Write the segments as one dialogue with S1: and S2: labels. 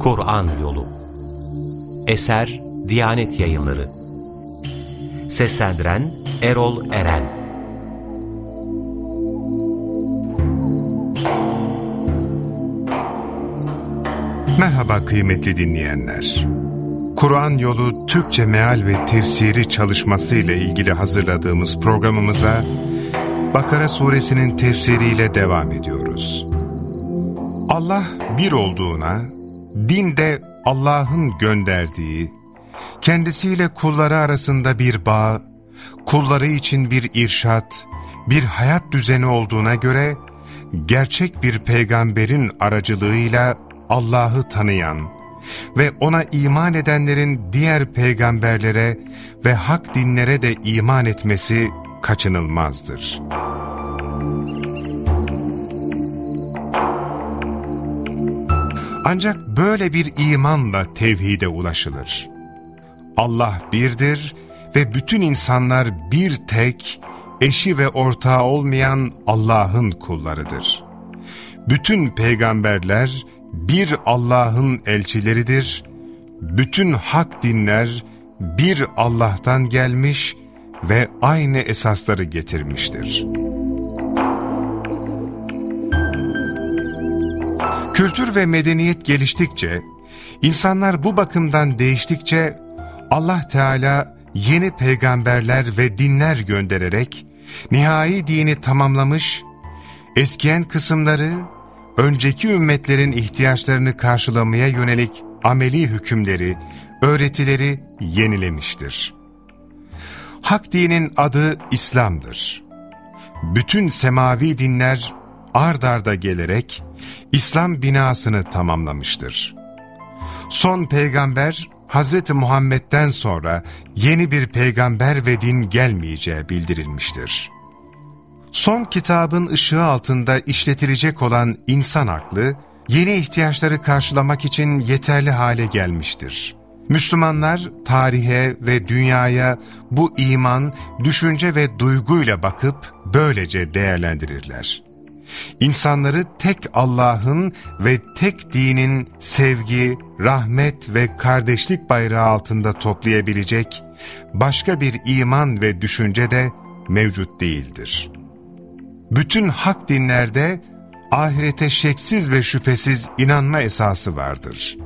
S1: Kur'an Yolu. Eser Diyanet Yayınları. Seslendiren Erol Eren.
S2: Merhaba kıymetli dinleyenler. Kur'an Yolu Türkçe Meal ve Tefsiri çalışması ile ilgili hazırladığımız programımıza Bakara suresinin tefsiriyle devam ediyoruz. Allah bir olduğuna, din de Allah'ın gönderdiği, kendisiyle kulları arasında bir bağ, kulları için bir irşat, bir hayat düzeni olduğuna göre, gerçek bir peygamberin aracılığıyla Allah'ı tanıyan ve ona iman edenlerin diğer peygamberlere ve hak dinlere de iman etmesi kaçınılmazdır. Ancak böyle bir imanla tevhide ulaşılır. Allah birdir ve bütün insanlar bir tek, eşi ve ortağı olmayan Allah'ın kullarıdır. Bütün peygamberler bir Allah'ın elçileridir, bütün hak dinler bir Allah'tan gelmiş ve aynı esasları getirmiştir. Kültür ve medeniyet geliştikçe, insanlar bu bakımdan değiştikçe Allah Teala yeni peygamberler ve dinler göndererek nihai dini tamamlamış, eskiyen kısımları önceki ümmetlerin ihtiyaçlarını karşılamaya yönelik ameli hükümleri, öğretileri yenilemiştir. Hak dinin adı İslam'dır. Bütün semavi dinler ard arda gelerek İslam binasını tamamlamıştır. Son peygamber Hz. Muhammed'den sonra yeni bir peygamber ve din gelmeyeceği bildirilmiştir. Son kitabın ışığı altında işletilecek olan insan aklı, yeni ihtiyaçları karşılamak için yeterli hale gelmiştir. Müslümanlar tarihe ve dünyaya bu iman, düşünce ve duyguyla bakıp böylece değerlendirirler. İnsanları tek Allah'ın ve tek dinin sevgi, rahmet ve kardeşlik bayrağı altında toplayabilecek başka bir iman ve düşünce de mevcut değildir. Bütün hak dinlerde ahirete şeksiz ve şüphesiz inanma esası vardır.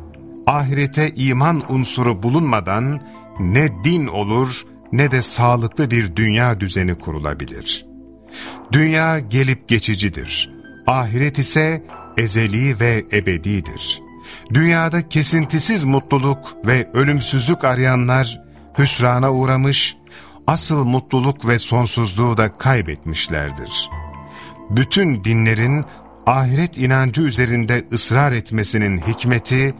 S2: Ahirete iman unsuru bulunmadan ne din olur ne de sağlıklı bir dünya düzeni kurulabilir. Dünya gelip geçicidir. Ahiret ise ezeli ve ebedidir. Dünyada kesintisiz mutluluk ve ölümsüzlük arayanlar hüsrana uğramış, asıl mutluluk ve sonsuzluğu da kaybetmişlerdir. Bütün dinlerin ahiret inancı üzerinde ısrar etmesinin hikmeti,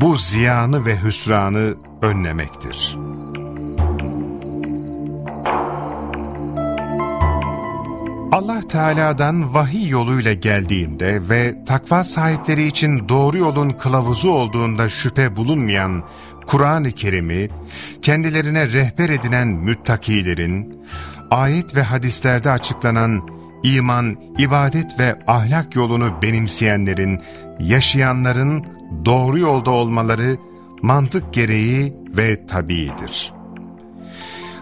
S2: bu ziyanı ve hüsranı önlemektir. Allah Teala'dan vahiy yoluyla geldiğinde ve takva sahipleri için doğru yolun kılavuzu olduğunda şüphe bulunmayan Kur'an-ı Kerim'i kendilerine rehber edinen müttakilerin, ayet ve hadislerde açıklanan iman, ibadet ve ahlak yolunu benimseyenlerin, yaşayanların doğru yolda olmaları mantık gereği ve tabiidir.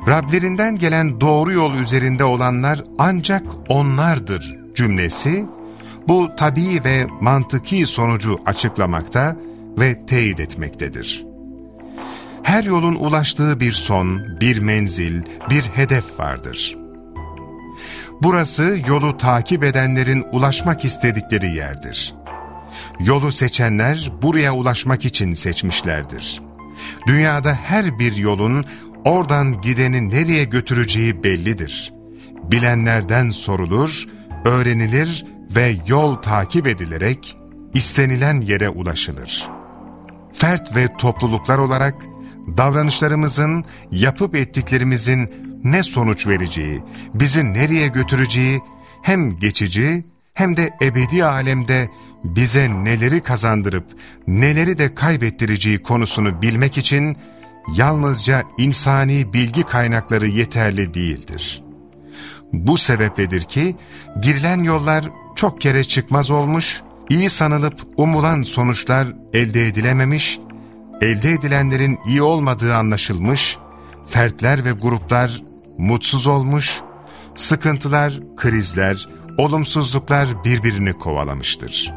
S2: Rablerinden gelen doğru yol üzerinde olanlar ancak onlardır cümlesi, bu tabii ve mantıki sonucu açıklamakta ve teyit etmektedir. Her yolun ulaştığı bir son, bir menzil, bir hedef vardır. Burası yolu takip edenlerin ulaşmak istedikleri yerdir. Yolu seçenler buraya ulaşmak için seçmişlerdir. Dünyada her bir yolun oradan gideni nereye götüreceği bellidir. Bilenlerden sorulur, öğrenilir ve yol takip edilerek istenilen yere ulaşılır. Fert ve topluluklar olarak davranışlarımızın, yapıp ettiklerimizin ne sonuç vereceği, bizi nereye götüreceği hem geçici hem de ebedi alemde bize neleri kazandırıp neleri de kaybettireceği konusunu bilmek için yalnızca insani bilgi kaynakları yeterli değildir. bu sebepledir ki girilen yollar çok kere çıkmaz olmuş, iyi sanılıp umulan sonuçlar elde edilememiş, elde edilenlerin iyi olmadığı anlaşılmış, fertler ve gruplar mutsuz olmuş, sıkıntılar, krizler, olumsuzluklar birbirini kovalamıştır.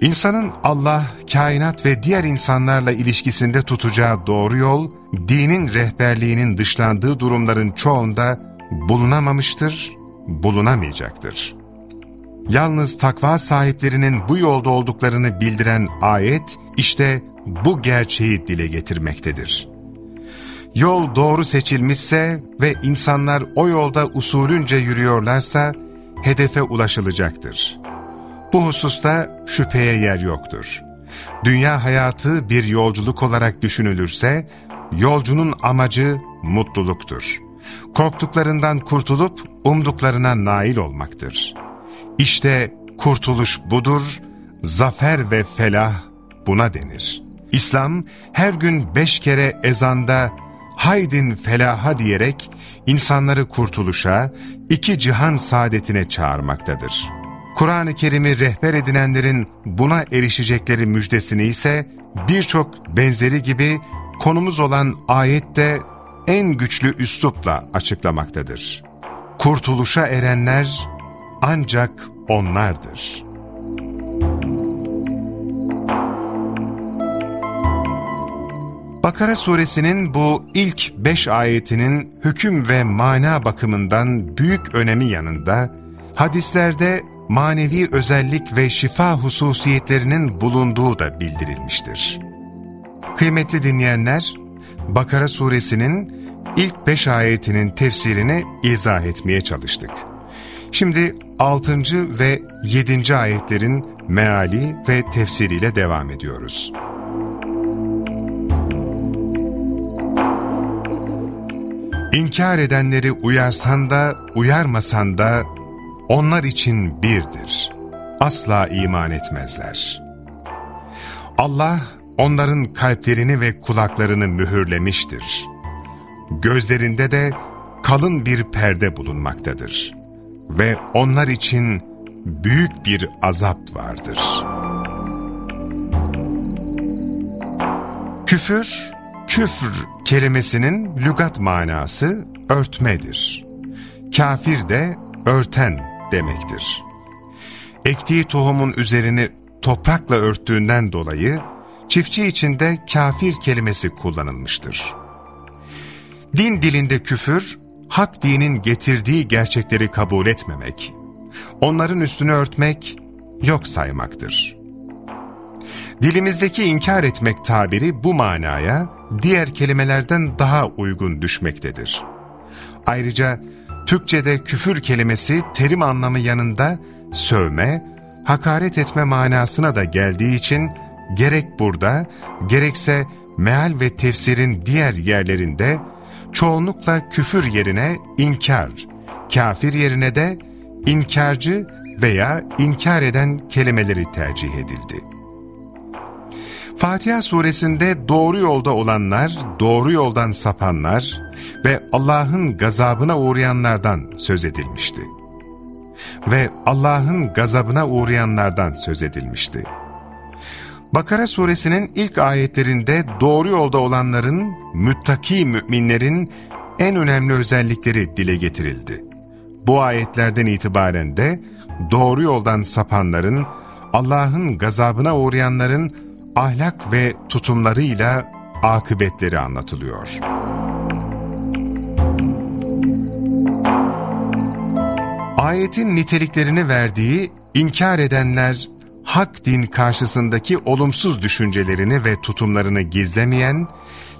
S2: İnsanın Allah, kainat ve diğer insanlarla ilişkisinde tutacağı doğru yol, dinin rehberliğinin dışlandığı durumların çoğunda bulunamamıştır, bulunamayacaktır. Yalnız takva sahiplerinin bu yolda olduklarını bildiren ayet, işte bu gerçeği dile getirmektedir. Yol doğru seçilmişse ve insanlar o yolda usulünce yürüyorlarsa, hedefe ulaşılacaktır. Bu hususta şüpheye yer yoktur. Dünya hayatı bir yolculuk olarak düşünülürse, yolcunun amacı mutluluktur. Korktuklarından kurtulup umduklarına nail olmaktır. İşte kurtuluş budur, zafer ve felah buna denir. İslam her gün beş kere ezanda haydin felaha diyerek insanları kurtuluşa, iki cihan saadetine çağırmaktadır. Kur'an-ı Kerim'i rehber edinenlerin buna erişecekleri müjdesini ise birçok benzeri gibi konumuz olan ayette en güçlü üslupla açıklamaktadır. Kurtuluşa erenler ancak onlardır. Bakara suresinin bu ilk beş ayetinin hüküm ve mana bakımından büyük önemi yanında, hadislerde manevi özellik ve şifa hususiyetlerinin bulunduğu da bildirilmiştir. Kıymetli dinleyenler, Bakara suresinin ilk beş ayetinin tefsirini izah etmeye çalıştık. Şimdi 6. ve 7. ayetlerin meali ve tefsiriyle devam ediyoruz. İnkar edenleri uyarsan da uyarmasan da onlar için birdir. Asla iman etmezler. Allah onların kalplerini ve kulaklarını mühürlemiştir. Gözlerinde de kalın bir perde bulunmaktadır. Ve onlar için büyük bir azap vardır. Küfür, küfr kelimesinin lügat manası örtmedir. Kafir de örten demektir. Ektiği tohumun üzerini toprakla örttüğünden dolayı çiftçi içinde kafir kelimesi kullanılmıştır. Din dilinde küfür, hak dinin getirdiği gerçekleri kabul etmemek, onların üstünü örtmek, yok saymaktır. Dilimizdeki inkar etmek tabiri bu manaya diğer kelimelerden daha uygun düşmektedir. Ayrıca Türkçe'de küfür kelimesi terim anlamı yanında sövme, hakaret etme manasına da geldiği için gerek burada gerekse meal ve tefsirin diğer yerlerinde çoğunlukla küfür yerine inkar, kafir yerine de inkarcı veya inkar eden kelimeleri tercih edildi. Fatiha suresinde doğru yolda olanlar, doğru yoldan sapanlar ve Allah'ın gazabına uğrayanlardan söz edilmişti. Ve Allah'ın gazabına uğrayanlardan söz edilmişti. Bakara suresinin ilk ayetlerinde doğru yolda olanların, müttaki müminlerin en önemli özellikleri dile getirildi. Bu ayetlerden itibaren de doğru yoldan sapanların, Allah'ın gazabına uğrayanların ahlak ve tutumlarıyla akıbetleri anlatılıyor. Ayetin niteliklerini verdiği, inkar edenler, hak din karşısındaki olumsuz düşüncelerini ve tutumlarını gizlemeyen,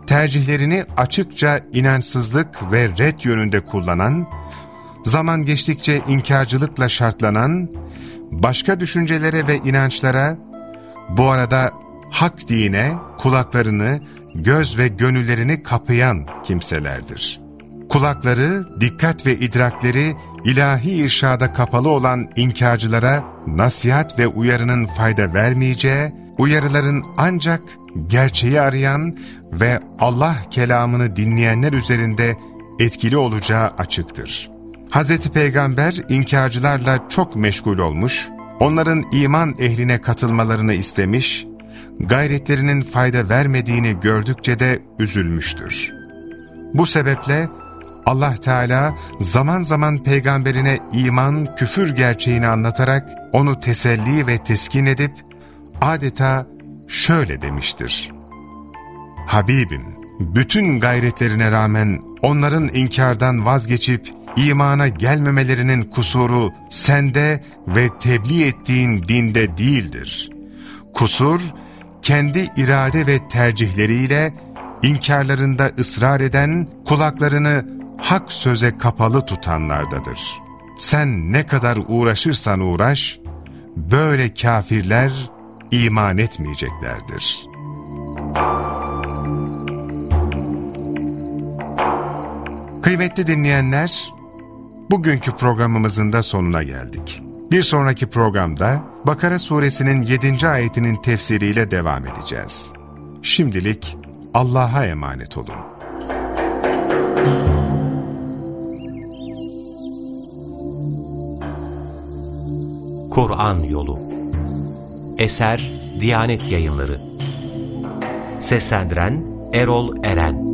S2: tercihlerini açıkça inançsızlık ve red yönünde kullanan, zaman geçtikçe inkarcılıkla şartlanan, başka düşüncelere ve inançlara, bu arada hak dine kulaklarını, göz ve gönüllerini kapayan kimselerdir. Kulakları, dikkat ve idrakleri ilahi irşada kapalı olan inkarcılara nasihat ve uyarının fayda vermeyeceği, uyarıların ancak gerçeği arayan ve Allah kelamını dinleyenler üzerinde etkili olacağı açıktır. Hazreti Peygamber inkarcılarla çok meşgul olmuş, onların iman ehline katılmalarını istemiş, gayretlerinin fayda vermediğini gördükçe de üzülmüştür. Bu sebeple Allah Teala zaman zaman peygamberine iman, küfür gerçeğini anlatarak onu teselli ve teskin edip adeta şöyle demiştir. Habibim, bütün gayretlerine rağmen onların inkardan vazgeçip imana gelmemelerinin kusuru sende ve tebliğ ettiğin dinde değildir. Kusur, kendi irade ve tercihleriyle inkarlarında ısrar eden, kulaklarını hak söze kapalı tutanlardadır. Sen ne kadar uğraşırsan uğraş, böyle kafirler iman etmeyeceklerdir. Kıymetli dinleyenler, bugünkü programımızın da sonuna geldik. Bir sonraki programda Bakara suresinin 7. ayetinin tefsiriyle devam edeceğiz. Şimdilik Allah'a emanet olun.
S1: Kur'an Yolu Eser Diyanet Yayınları Seslendiren Erol Eren